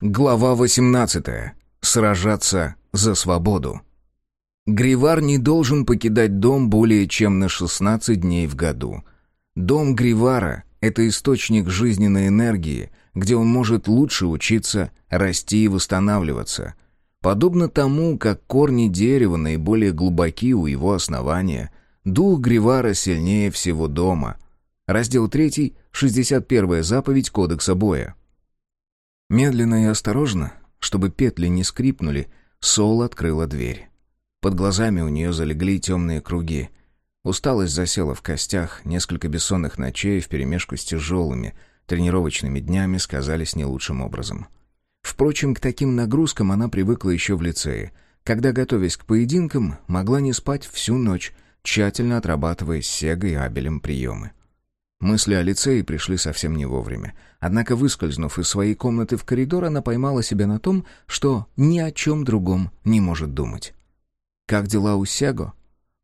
Глава 18. Сражаться за свободу. Гривар не должен покидать дом более чем на 16 дней в году. Дом Гривара — это источник жизненной энергии, где он может лучше учиться, расти и восстанавливаться. Подобно тому, как корни дерева наиболее глубоки у его основания, дух Гривара сильнее всего дома. Раздел 3, 61 заповедь Кодекса боя. Медленно и осторожно, чтобы петли не скрипнули, Сол открыла дверь. Под глазами у нее залегли темные круги. Усталость засела в костях, несколько бессонных ночей вперемешку с тяжелыми тренировочными днями сказались не лучшим образом. Впрочем, к таким нагрузкам она привыкла еще в лицее, когда, готовясь к поединкам, могла не спать всю ночь, тщательно отрабатывая с Сегой и Абелем приемы. Мысли о лицее пришли совсем не вовремя. Однако, выскользнув из своей комнаты в коридор, она поймала себя на том, что ни о чем другом не может думать. Как дела у Сяго?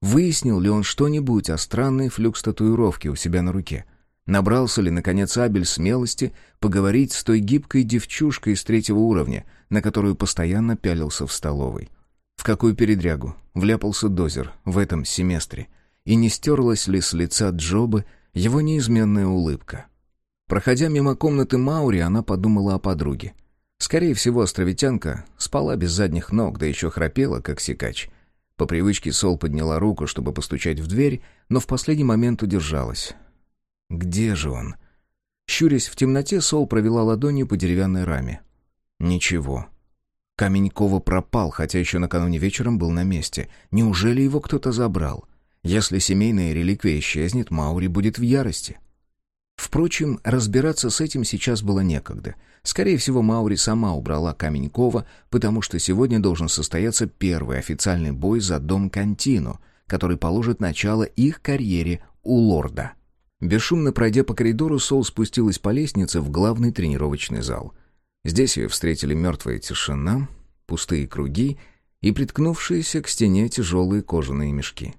Выяснил ли он что-нибудь о странной флюкс-татуировке у себя на руке? Набрался ли, наконец, Абель смелости поговорить с той гибкой девчушкой из третьего уровня, на которую постоянно пялился в столовой? В какую передрягу вляпался Дозер в этом семестре? И не стерлась ли с лица Джобы его неизменная улыбка. Проходя мимо комнаты Маури, она подумала о подруге. Скорее всего, островитянка спала без задних ног, да еще храпела, как сикач. По привычке Сол подняла руку, чтобы постучать в дверь, но в последний момент удержалась. «Где же он?» Щурясь в темноте, Сол провела ладонью по деревянной раме. «Ничего». Камень Кова пропал, хотя еще накануне вечером был на месте. Неужели его кто-то забрал? Если семейная реликвия исчезнет, Маури будет в ярости. Впрочем, разбираться с этим сейчас было некогда. Скорее всего, Маури сама убрала камень Кова, потому что сегодня должен состояться первый официальный бой за дом Кантино, который положит начало их карьере у лорда. Бесшумно пройдя по коридору, Сол спустилась по лестнице в главный тренировочный зал. Здесь ее встретили мертвая тишина, пустые круги и приткнувшиеся к стене тяжелые кожаные мешки.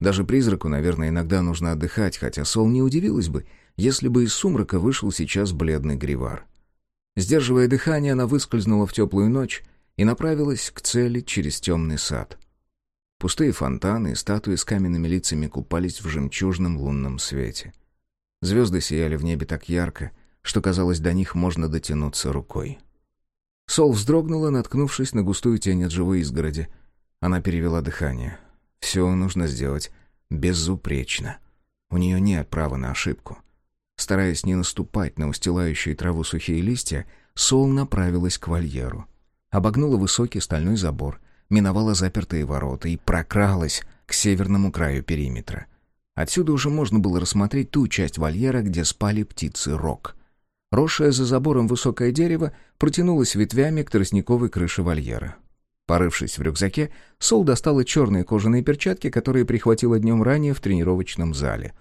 Даже призраку, наверное, иногда нужно отдыхать, хотя Сол не удивилась бы, если бы из сумрака вышел сейчас бледный гривар. Сдерживая дыхание, она выскользнула в теплую ночь и направилась к цели через темный сад. Пустые фонтаны и статуи с каменными лицами купались в жемчужном лунном свете. Звезды сияли в небе так ярко, что, казалось, до них можно дотянуться рукой. Сол вздрогнула, наткнувшись на густую тень от живой изгороди. Она перевела дыхание — все нужно сделать безупречно. У нее нет права на ошибку. Стараясь не наступать на устилающие траву сухие листья, Сол направилась к вольеру. Обогнула высокий стальной забор, миновала запертые ворота и прокралась к северному краю периметра. Отсюда уже можно было рассмотреть ту часть вольера, где спали птицы рок. Росшее за забором высокое дерево протянулось ветвями к тростниковой крыше вольера. Порывшись в рюкзаке, Сол достала черные кожаные перчатки, которые прихватила днем ранее в тренировочном зале.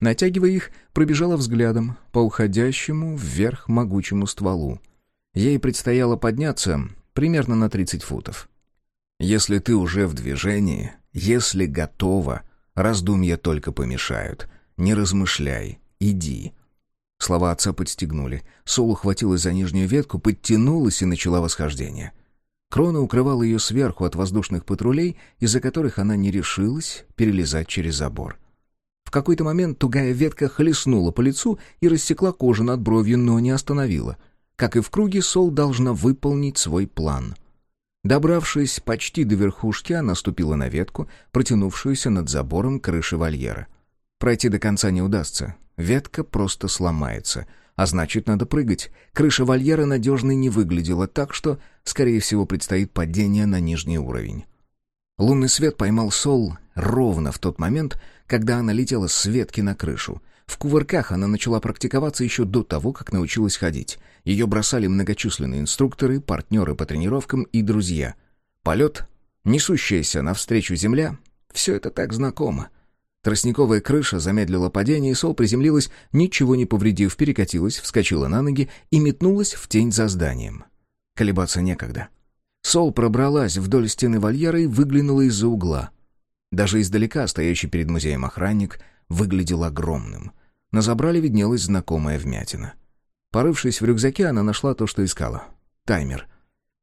Натягивая их, пробежала взглядом по уходящему вверх могучему стволу. Ей предстояло подняться примерно на 30 футов. «Если ты уже в движении, если готова, раздумья только помешают. Не размышляй, иди». Слова отца подстегнули. Сол ухватилась за нижнюю ветку, подтянулась и начала восхождение — Крона укрывала ее сверху от воздушных патрулей, из-за которых она не решилась перелезать через забор. В какой-то момент тугая ветка хлестнула по лицу и рассекла кожу над бровью, но не остановила. Как и в круге, Сол должна выполнить свой план. Добравшись почти до верхушки, она ступила на ветку, протянувшуюся над забором крыши вольера. Пройти до конца не удастся. Ветка просто сломается — а значит, надо прыгать. Крыша вольера надежной не выглядела, так что, скорее всего, предстоит падение на нижний уровень. Лунный свет поймал Сол ровно в тот момент, когда она летела с ветки на крышу. В кувырках она начала практиковаться еще до того, как научилась ходить. Ее бросали многочисленные инструкторы, партнеры по тренировкам и друзья. Полет, несущаяся навстречу земля — все это так знакомо. Тростниковая крыша замедлила падение, и Сол приземлилась, ничего не повредив, перекатилась, вскочила на ноги и метнулась в тень за зданием. Колебаться некогда. Сол пробралась вдоль стены вольера и выглянула из-за угла. Даже издалека стоящий перед музеем охранник выглядел огромным. На забрале виднелась знакомая вмятина. Порывшись в рюкзаке, она нашла то, что искала. таймер.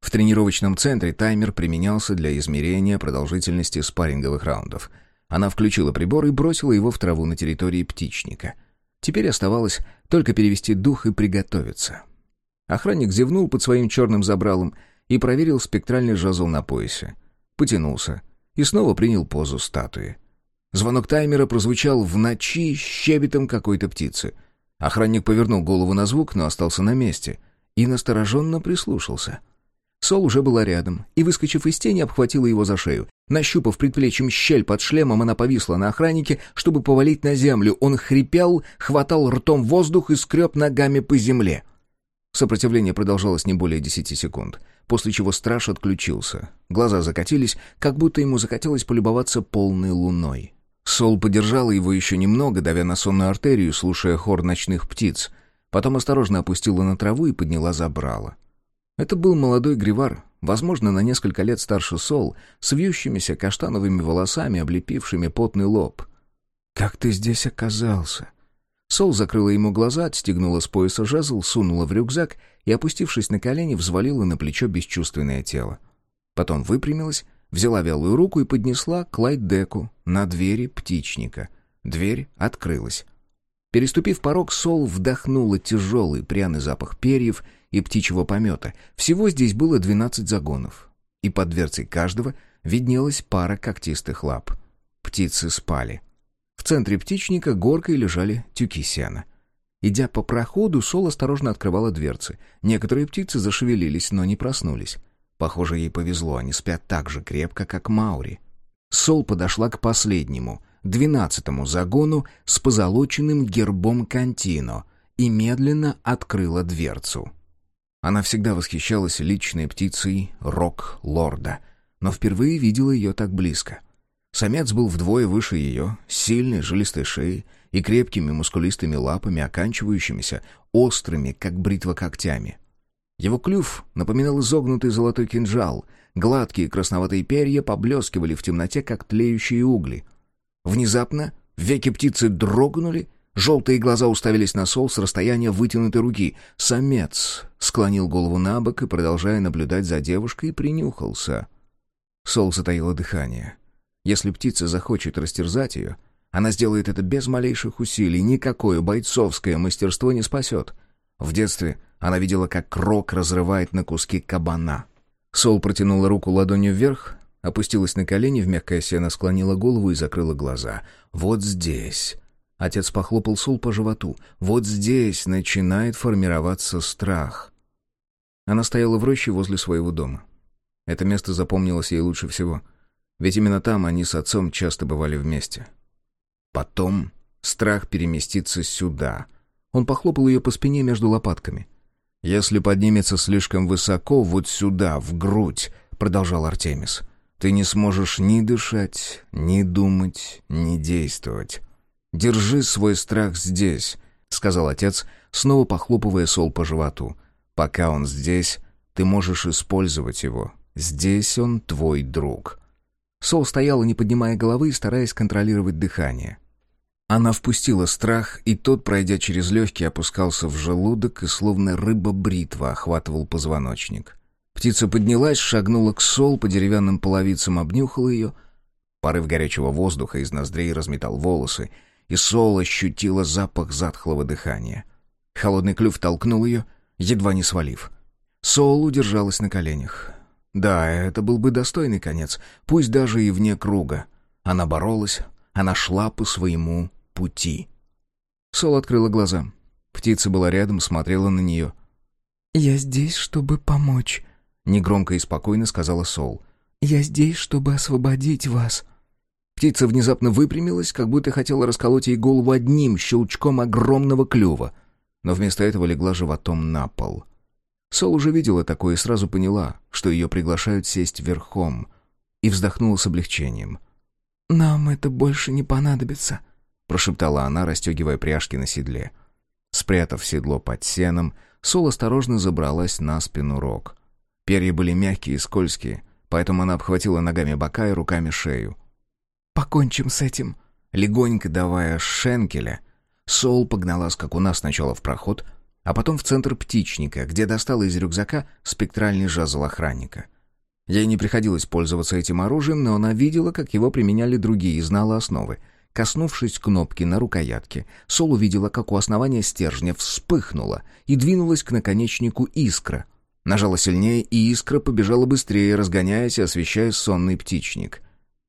В тренировочном центре таймер применялся для измерения продолжительности спарринговых раундов. Она включила прибор и бросила его в траву на территории птичника. Теперь оставалось только перевести дух и приготовиться. Охранник зевнул под своим черным забралом и проверил спектральный жезл на поясе. Потянулся и снова принял позу статуи. Звонок таймера прозвучал в ночи щебетом какой-то птицы. Охранник повернул голову на звук, но остался на месте и настороженно прислушался. Сол уже была рядом и, выскочив из тени, обхватила его за шею. Нащупав предплечьем щель под шлемом, она повисла на охраннике, чтобы повалить на землю. Он хрипел, хватал ртом воздух и скреб ногами по земле. Сопротивление продолжалось не более десяти секунд, после чего страж отключился. Глаза закатились, как будто ему захотелось полюбоваться полной луной. Сол подержала его еще немного, давя на сонную артерию, слушая хор ночных птиц. Потом осторожно опустила на траву и подняла забрала. Это был молодой гривар, возможно, на несколько лет старше Сол, с вьющимися каштановыми волосами, облепившими потный лоб. «Как ты здесь оказался?» Сол закрыла ему глаза, отстегнула с пояса жезл, сунула в рюкзак и, опустившись на колени, взвалила на плечо бесчувственное тело. Потом выпрямилась, взяла вялую руку и поднесла к лайтдеку на двери птичника. Дверь открылась. Переступив порог, Сол вдохнула тяжелый пряный запах перьев и птичьего помета. Всего здесь было двенадцать загонов. И под дверцей каждого виднелась пара когтистых лап. Птицы спали. В центре птичника горкой лежали тюки сена. Идя по проходу, Сол осторожно открывала дверцы. Некоторые птицы зашевелились, но не проснулись. Похоже, ей повезло, они спят так же крепко, как Маури. Сол подошла к последнему, двенадцатому загону с позолоченным гербом Кантино и медленно открыла дверцу. Она всегда восхищалась личной птицей Рок-Лорда, но впервые видела ее так близко — Самец был вдвое выше ее, с сильной жилистой шеей и крепкими мускулистыми лапами, оканчивающимися острыми, как бритва когтями. Его клюв напоминал изогнутый золотой кинжал, гладкие красноватые перья поблескивали в темноте, как тлеющие угли. Внезапно веки птицы дрогнули, желтые глаза уставились на сол с расстояния вытянутой руки. Самец склонил голову на бок и, продолжая наблюдать за девушкой, принюхался. Сол затаило дыхание — если птица захочет растерзать ее, она сделает это без малейших усилий, никакое бойцовское мастерство не спасет. В детстве она видела, как крок разрывает на куски кабана. Сол протянула руку ладонью вверх, опустилась на колени, в мягкое сено склонила голову и закрыла глаза. «Вот здесь...» Отец похлопал Сол по животу. «Вот здесь начинает формироваться страх». Она стояла в роще возле своего дома. Это место запомнилось ей лучше всего — ведь именно там они с отцом часто бывали вместе. Потом страх переместится сюда. Он похлопал ее по спине между лопатками. «Если поднимется слишком высоко, вот сюда, в грудь», — продолжал Артемис, — «ты не сможешь ни дышать, ни думать, ни действовать. Держи свой страх здесь», — сказал отец, снова похлопывая Сол по животу. «Пока он здесь, ты можешь использовать его. Здесь он твой друг». Сол стояла, не поднимая головы и стараясь контролировать дыхание. Она впустила страх, и тот, пройдя через легкий, опускался в желудок и словно рыба-бритва охватывал позвоночник. Птица поднялась, шагнула к Сол, по деревянным половицам обнюхала ее. Порыв горячего воздуха из ноздрей разметал волосы, и Сол ощутила запах затхлого дыхания. Холодный клюв толкнул ее, едва не свалив. Сол удержалась на коленях. Да, это был бы достойный конец, пусть даже и вне круга. Она боролась, она шла по своему пути. Сол открыла глаза. Птица была рядом, смотрела на нее. «Я здесь, чтобы помочь», — негромко и спокойно сказала Сол. «Я здесь, чтобы освободить вас». Птица внезапно выпрямилась, как будто хотела расколоть ей голову одним щелчком огромного клюва, но вместо этого легла животом на пол. Сол уже видела такое и сразу поняла, что ее приглашают сесть верхом, и вздохнула с облегчением. «Нам это больше не понадобится», — прошептала она, расстегивая пряжки на седле. Спрятав седло под сеном, Сол осторожно забралась на спину Рок. Перья были мягкие и скользкие, поэтому она обхватила ногами бока и руками шею. «Покончим с этим», Легонько давая шенкеля, Сол погнала скакуна сначала в проход, а потом в центр птичника, где достала из рюкзака спектральный жезл охранника. Ей не приходилось пользоваться этим оружием, но она видела, как его применяли другие и знала основы. Коснувшись кнопки на рукоятке, Сол увидела, как у основания стержня вспыхнула и двинулась к наконечнику искра. Нажала сильнее, и искра побежала быстрее, разгоняясь и освещая сонный птичник.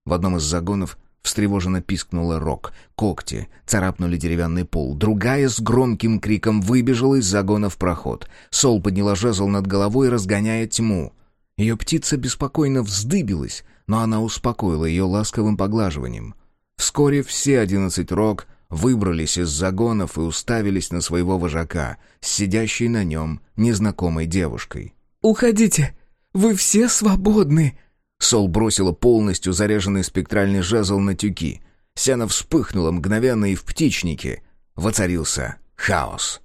В одном из загонов Встревоженно пискнула рог. Когти царапнули деревянный пол. Другая с громким криком выбежала из загона в проход. Сол подняла жезл над головой, разгоняя тьму. Ее птица беспокойно вздыбилась, но она успокоила ее ласковым поглаживанием. Вскоре все одиннадцать рог выбрались из загонов и уставились на своего вожака, сидящей на нем незнакомой девушкой. «Уходите! Вы все свободны!» Сол бросила полностью заряженный спектральный жезл на тюки. Сено вспыхнуло мгновенно и в птичнике. Воцарился хаос.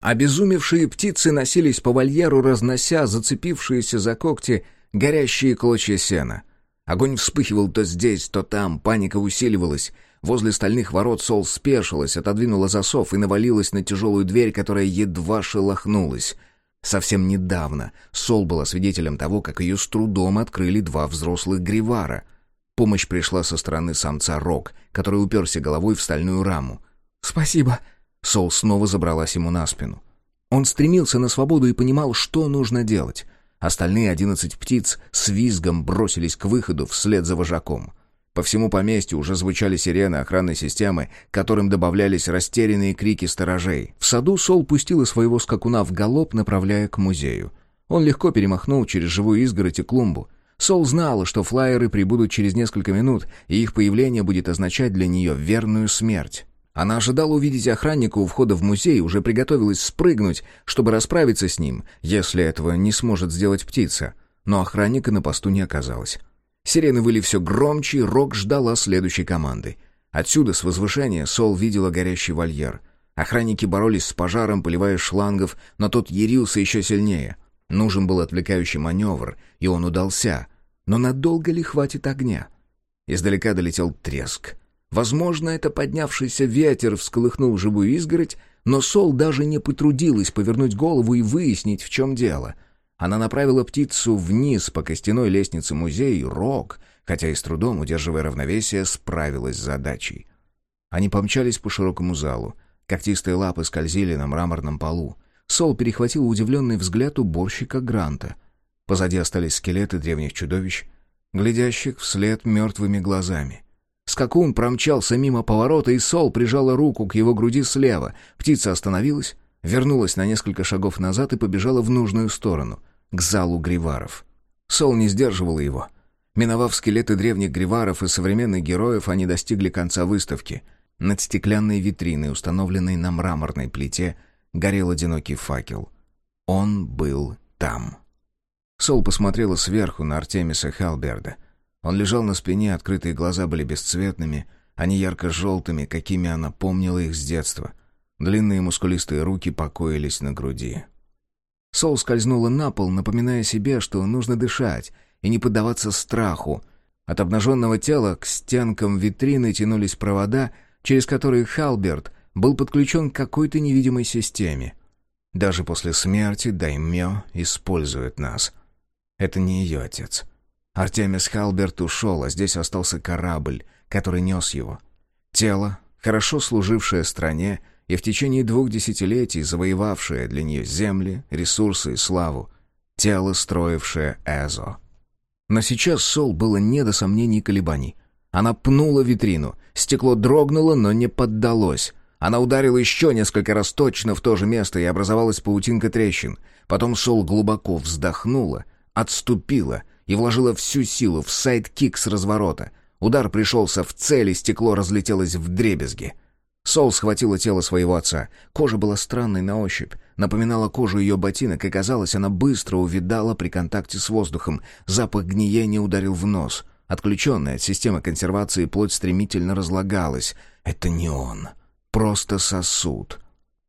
Обезумевшие птицы носились по вольеру, разнося зацепившиеся за когти горящие клочья сена. Огонь вспыхивал то здесь, то там, паника усиливалась. Возле стальных ворот Сол спешилась, отодвинула засов и навалилась на тяжелую дверь, которая едва шелохнулась — Совсем недавно Сол была свидетелем того, как ее с трудом открыли два взрослых гривара. Помощь пришла со стороны самца Рок, который уперся головой в стальную раму. «Спасибо». Сол снова забралась ему на спину. Он стремился на свободу и понимал, что нужно делать. Остальные одиннадцать птиц с визгом бросились к выходу вслед за вожаком. По всему поместью уже звучали сирены охранной системы, которым добавлялись растерянные крики сторожей. В саду Сол пустила своего скакуна в галоп, направляя к музею. Он легко перемахнул через живую изгородь и клумбу. Сол знала, что флайеры прибудут через несколько минут, и их появление будет означать для нее верную смерть. Она ожидала увидеть охранника у входа в музей уже приготовилась спрыгнуть, чтобы расправиться с ним, если этого не сможет сделать птица. Но охранника на посту не оказалось. Сирены выли все громче, и Рок ждала следующей команды. Отсюда, с возвышения, Сол видела горящий вольер. Охранники боролись с пожаром, поливая шлангов, но тот ярился еще сильнее. Нужен был отвлекающий маневр, и он удался. Но надолго ли хватит огня? Издалека долетел треск. Возможно, это поднявшийся ветер всколыхнул живую изгородь, но Сол даже не потрудилась повернуть голову и выяснить, в чем дело. Она направила птицу вниз по костяной лестнице музея, и Рок, хотя и с трудом, удерживая равновесие, справилась с задачей. Они помчались по широкому залу. Когтистые лапы скользили на мраморном полу. Сол перехватил удивленный взгляд уборщика Гранта. Позади остались скелеты древних чудовищ, глядящих вслед мертвыми глазами. Скакун промчался мимо поворота, и Сол прижала руку к его груди слева. Птица остановилась, вернулась на несколько шагов назад и побежала в нужную сторону, к залу гриваров. Сол не сдерживал его. Миновав скелеты древних гриваров и современных героев, они достигли конца выставки. Над стеклянной витриной, установленной на мраморной плите, горел одинокий факел. Он был там. Сол посмотрела сверху на Артемиса Халберда. Он лежал на спине, открытые глаза были бесцветными, они ярко-желтыми, какими она помнила их с детства — Длинные мускулистые руки покоились на груди. Сол скользнула на пол, напоминая себе, что нужно дышать и не поддаваться страху. От обнаженного тела к стенкам витрины тянулись провода, через которые Халберт был подключен к какой-то невидимой системе. Даже после смерти Даймё использует нас. Это не ее отец. Артемис Халберт ушел, а здесь остался корабль, который нес его. Тело, хорошо служившее стране, и в течение двух десятилетий завоевавшее для нее земли, ресурсы и славу, тело, строившее Эзо. Но сейчас Сол было не до сомнений и колебаний. Она пнула витрину, стекло дрогнуло, но не поддалось. Она ударила еще несколько раз точно в то же место, и образовалась паутинка трещин. Потом Сол глубоко вздохнула, отступила и вложила всю силу в side kick с разворота. Удар пришелся в цель, и стекло разлетелось в дребезги — Сол схватила тело своего отца. Кожа была странной на ощупь, напоминала кожу ее ботинок, и, казалось, она быстро увидала при контакте с воздухом. Запах гниения ударил в нос. Отключенная от системы консервации плоть стремительно разлагалась. Это не он. Просто сосуд.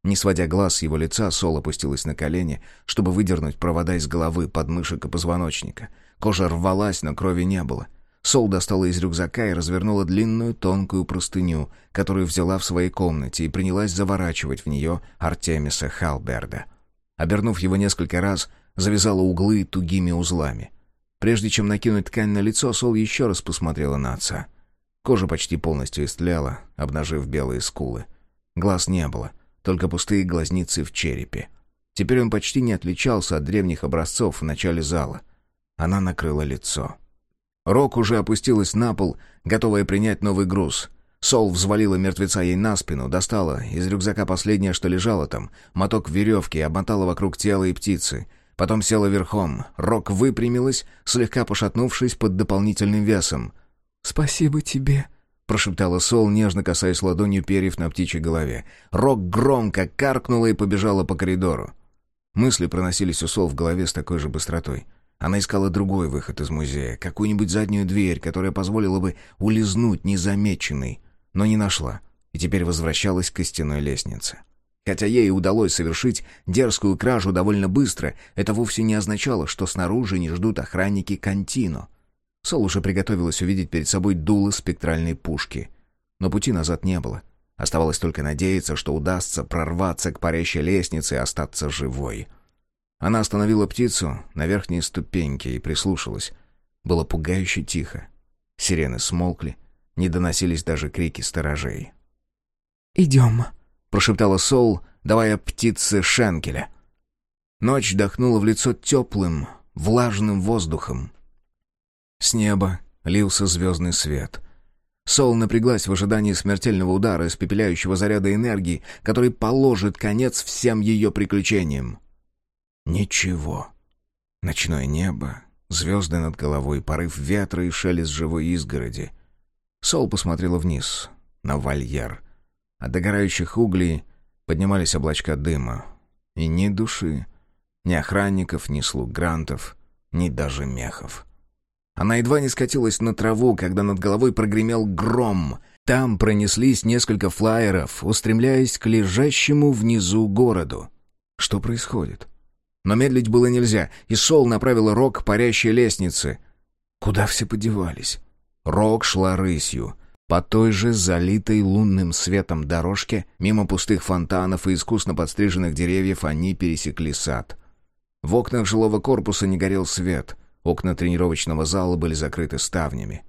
Не сводя глаз с его лица, Сол опустилась на колени, чтобы выдернуть провода из головы, подмышек и позвоночника. Кожа рвалась, но крови не было. Сол достала из рюкзака и развернула длинную тонкую простыню, которую взяла в своей комнате и принялась заворачивать в нее Артемиса Халберда. Обернув его несколько раз, завязала углы тугими узлами. Прежде чем накинуть ткань на лицо, Сол еще раз посмотрела на отца. Кожа почти полностью истляла, обнажив белые скулы. Глаз не было, только пустые глазницы в черепе. Теперь он почти не отличался от древних образцов в начале зала. Она накрыла лицо. Рок уже опустилась на пол, готовая принять новый груз. Сол взвалила мертвеца ей на спину, достала из рюкзака последнее, что лежало там, моток веревки, обмотала вокруг тела и птицы. Потом села верхом. Рок выпрямилась, слегка пошатнувшись под дополнительным весом. «Спасибо тебе», — прошептала Сол, нежно касаясь ладонью перьев на птичьей голове. Рок громко каркнула и побежала по коридору. Мысли проносились у Сол в голове с такой же быстротой. Она искала другой выход из музея, какую-нибудь заднюю дверь, которая позволила бы улизнуть незамеченной, но не нашла, и теперь возвращалась к костяной лестнице. Хотя ей удалось совершить дерзкую кражу довольно быстро, это вовсе не означало, что снаружи не ждут охранники Кантино. Сол уже приготовилась увидеть перед собой дуло спектральной пушки. Но пути назад не было. Оставалось только надеяться, что удастся прорваться к парящей лестнице и остаться живой. Она остановила птицу на верхней ступеньке и прислушалась. Было пугающе тихо. Сирены смолкли, не доносились даже крики сторожей. «Идем», — прошептала Сол, давая птице шенкеля. Ночь дохнула в лицо теплым, влажным воздухом. С неба лился звездный свет. Сол напряглась в ожидании смертельного удара, испепеляющего заряда энергии, который положит конец всем ее приключениям. Ничего. Ночное небо, звезды над головой, порыв ветра и шелест живой изгороди. Сол посмотрела вниз, на вольер. От догорающих углей поднимались облачка дыма. И ни души, ни охранников, ни слуг грантов, ни даже мехов. Она едва не скатилась на траву, когда над головой прогремел гром. Там пронеслись несколько флайеров, устремляясь к лежащему внизу городу. Что происходит? Но медлить было нельзя, и Сол направила Рок к парящей лестнице. Куда все подевались? Рок шла рысью. По той же залитой лунным светом дорожке, мимо пустых фонтанов и искусно подстриженных деревьев, они пересекли сад. В окнах жилого корпуса не горел свет. Окна тренировочного зала были закрыты ставнями.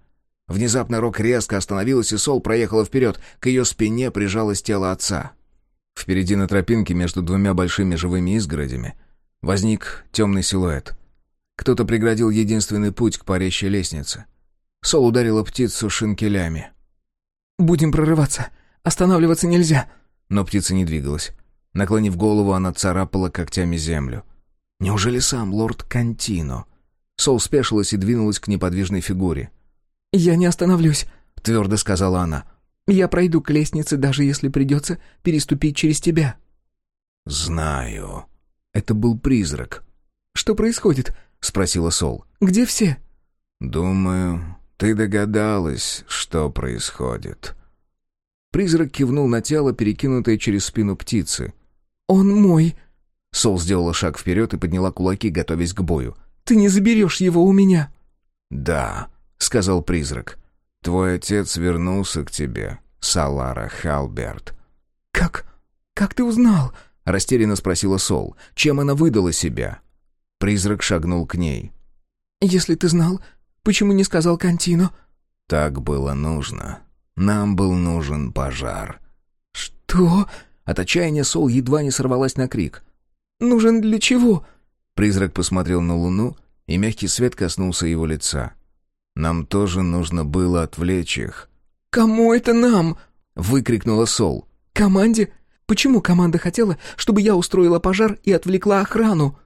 Внезапно Рок резко остановилась, и Сол проехала вперед. К ее спине прижалось тело отца. Впереди на тропинке между двумя большими живыми изгородями — Возник темный силуэт. Кто-то преградил единственный путь к парящей лестнице. Сол ударила птицу шинкелями. «Будем прорываться. Останавливаться нельзя». Но птица не двигалась. Наклонив голову, она царапала когтями землю. «Неужели сам лорд Кантино?» Сол спешилась и двинулась к неподвижной фигуре. «Я не остановлюсь», — твердо сказала она. «Я пройду к лестнице, даже если придется переступить через тебя». «Знаю», это был призрак. «Что происходит?» — спросила Сол. «Где все?» «Думаю, ты догадалась, что происходит». Призрак кивнул на тело, перекинутое через спину птицы. «Он мой!» Сол сделала шаг вперед и подняла кулаки, готовясь к бою. «Ты не заберешь его у меня!» «Да», — сказал призрак. «Твой отец вернулся к тебе, Салара Халберт». «Как? Как ты узнал?» Растерянно спросила Сол. Чем она выдала себя? Призрак шагнул к ней. «Если ты знал, почему не сказал Кантино?» «Так было нужно. Нам был нужен пожар». «Что?» От отчаяния Сол едва не сорвалась на крик. «Нужен для чего?» Призрак посмотрел на луну, и мягкий свет коснулся его лица. «Нам тоже нужно было отвлечь их». «Кому это нам?» — выкрикнула Сол. «Команде? Почему команда хотела, чтобы я устроила пожар и отвлекла охрану?»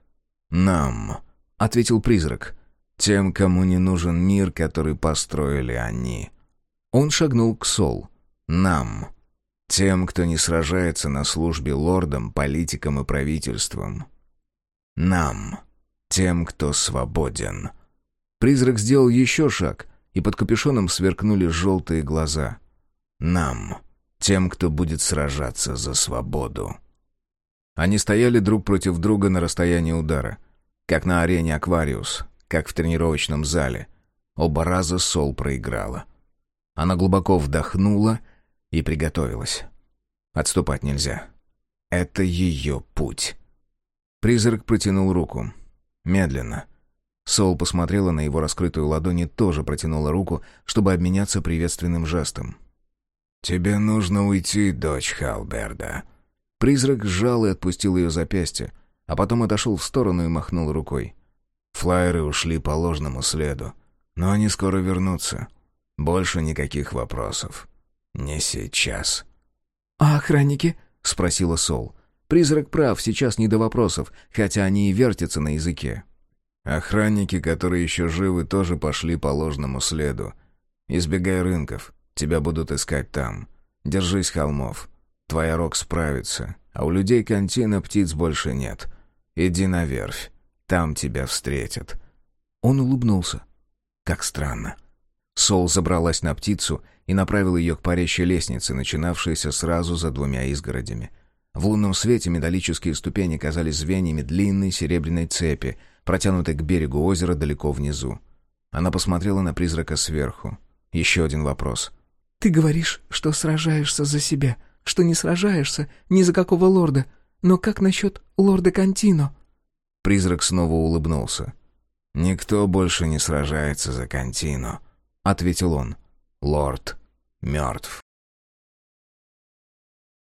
«Нам», — ответил призрак. «Тем, кому не нужен мир, который построили они». Он шагнул к Сол. «Нам. Тем, кто не сражается на службе лордам, политикам и правительствам. Нам. Тем, кто свободен». Призрак сделал еще шаг, и под капюшоном сверкнули желтые глаза. «Нам» тем, кто будет сражаться за свободу. Они стояли друг против друга на расстоянии удара, как на арене «Аквариус», как в тренировочном зале. Оба раза Сол проиграла. Она глубоко вдохнула и приготовилась. Отступать нельзя. Это ее путь. Призрак протянул руку. Медленно. Сол посмотрела на его раскрытую ладонь и тоже протянула руку, чтобы обменяться приветственным жестом. «Тебе нужно уйти, дочь Халберда». Призрак сжал и отпустил ее запястье, а потом отошел в сторону и махнул рукой. Флайеры ушли по ложному следу, но они скоро вернутся. Больше никаких вопросов. Не сейчас. «А охранники?» — спросила Сол. Призрак прав, сейчас не до вопросов, хотя они и вертятся на языке. Охранники, которые еще живы, тоже пошли по ложному следу. Избегай рынков, тебя будут искать там. Держись холмов. Твоя рок справится, а у людей контина птиц больше нет. Иди на верфь, там тебя встретят». Он улыбнулся. Как странно. Сол забралась на птицу и направила ее к парящей лестнице, начинавшейся сразу за двумя изгородями. В лунном свете металлические ступени казались звеньями длинной серебряной цепи, протянутой к берегу озера далеко внизу. Она посмотрела на призрака сверху. Еще один вопрос. «Ты говоришь, что сражаешься за себя, что не сражаешься ни за какого лорда. Но как насчет лорда Кантино?» Призрак снова улыбнулся. «Никто больше не сражается за Кантино», — ответил он. «Лорд мертв».